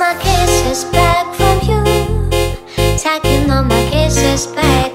all my kisses back from you. Taking all my kisses back.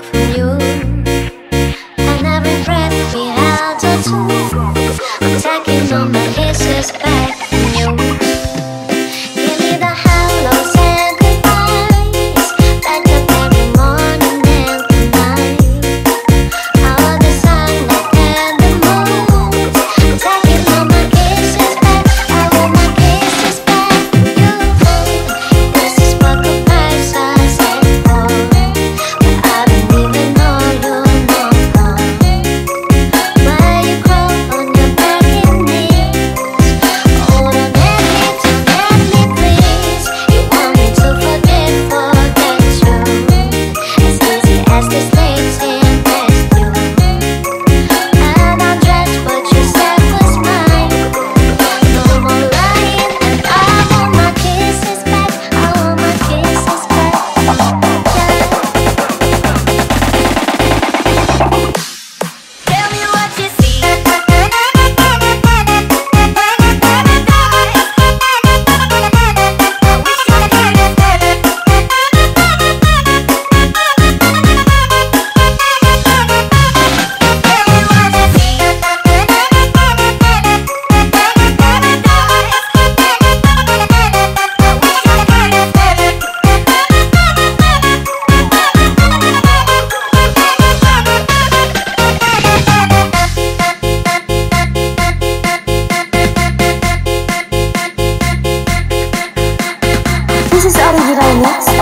Are you doing next?